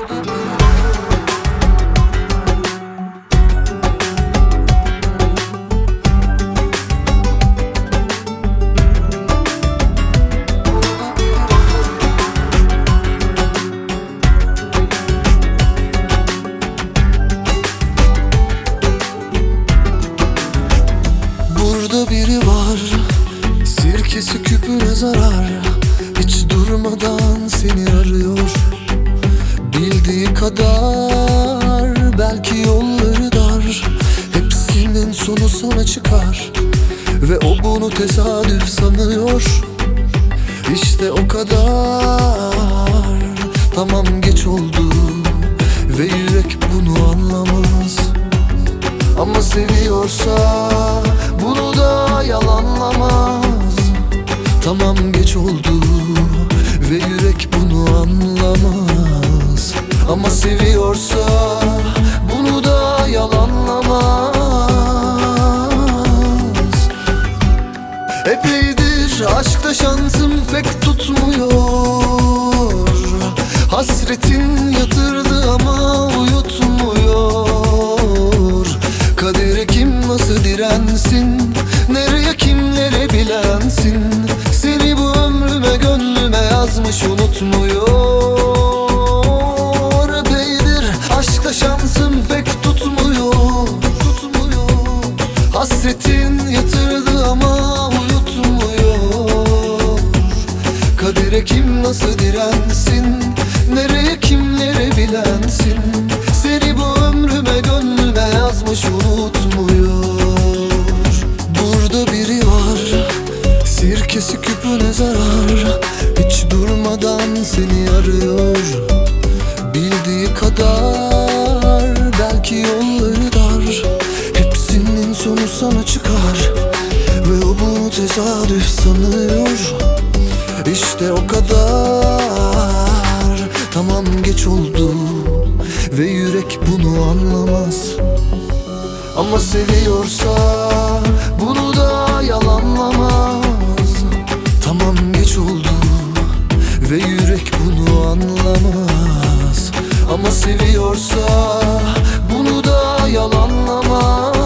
Burada biri var Sirkesi küpüne zarar. Hiç durmadan seni arıyor sana çıkar. Ve o bunu tesadüf sanıyor. İşte o kadar. Tamam geç oldu. Ve yürek bunu anlamaz. Ama seviyorsa bunu da yalanlamaz. Tamam geç oldu. Ve yürek bunu anlamaz. Ama seviyorsa şansım pek tutmuyor. Hasretin yatırdı ama uyutmuyor. Kadere kim nasıl dirensin? Nereye kimlere bilensin? Seni bu ömrüme gönlüme yazmış unutmuyor. Epeydir aşkta şansım pek tutmuyor. Tutmuyor. Hasretin Kadere kim nasıl dirensin? Nereye kimlere bilensin? Seni bu ömrüme gönlüme yazmış unutmuyor. Burada biri var Sirkesi küpüne zarar. Hiç durmadan seni arıyor. Bildiği kadar İşte o kadar. Tamam geç oldu Ve yürek bunu anlamaz. Ama seviyorsa Bunu da yalanlamaz. Tamam geç oldu Ve yürek bunu anlamaz. Ama seviyorsa Bunu da yalanlamaz.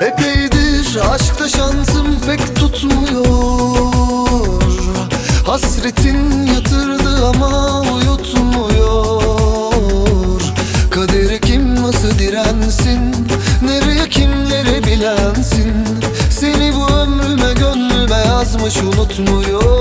Epeydir aşkta şansım pek tutmuyor. Hasretin yatırdı ama uyutmuyor. Kadere kim nasıl dirensin? Nereye kimlere bilensin? Seni bu ömrüme gönlüme yazmış unutmuyor